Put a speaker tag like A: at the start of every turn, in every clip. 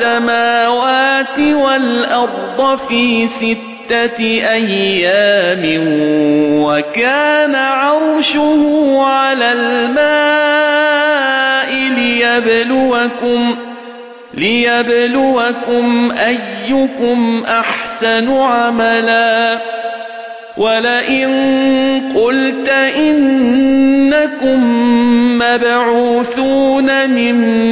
A: السَّمَاوَاتِ وَالْأَرْضَ فِي سِتَّةِ أَيَّامٍ وَكَانَ عَرْشُهُ عَلَى الْمَاءِ لِيَبْلُوَكُمْ لِيَبْلُوَكُمْ أَيُّكُمْ أَحْسَنُ عَمَلًا. وَلَئِن قُلْتَ إِنَّكُم مَّبْعُوثُونَ مِن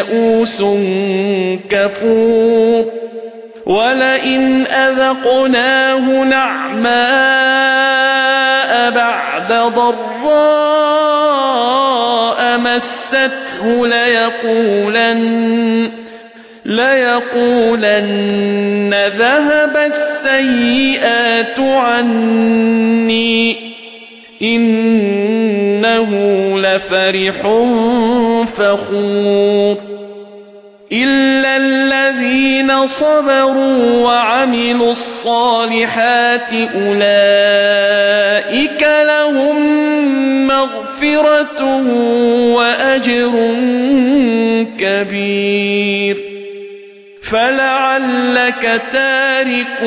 A: لَيَئُوسٌ كَفُورٌ وَلَئِنْ أَذَقْنَاهُ نَعْمَاءَ بَعْدَ ضَرَّاءَ مَسَّتْهُ لَيَقُولَنَّ لَيَقُولَنَّ ذَهَبَ السَّيِّئَاتُ عَنِّي إِنَّهُ لَفَرِحٌ فَخُورٌ إِلَّا الَّذِينَ صَبَرُوا وَعَمِلُوا الصَّالِحَاتِ أُولَئِكَ لَهُم مَّغْفِرَةٌ وَأَجْرٌ كَبِيرٌ فَلَعَلَّكَ تَارِكٌ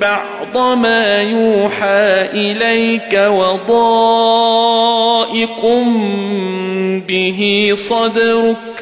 A: بَعْضَ مَا يُوحَىٰ إِلَيْكَ وَضَائِقٌ بِهِ صَدْرُكَ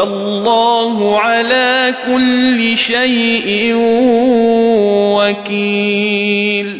A: وَاللَّهُ عَلَى كُلِّ شَيْءٍ وَكِيلٌ.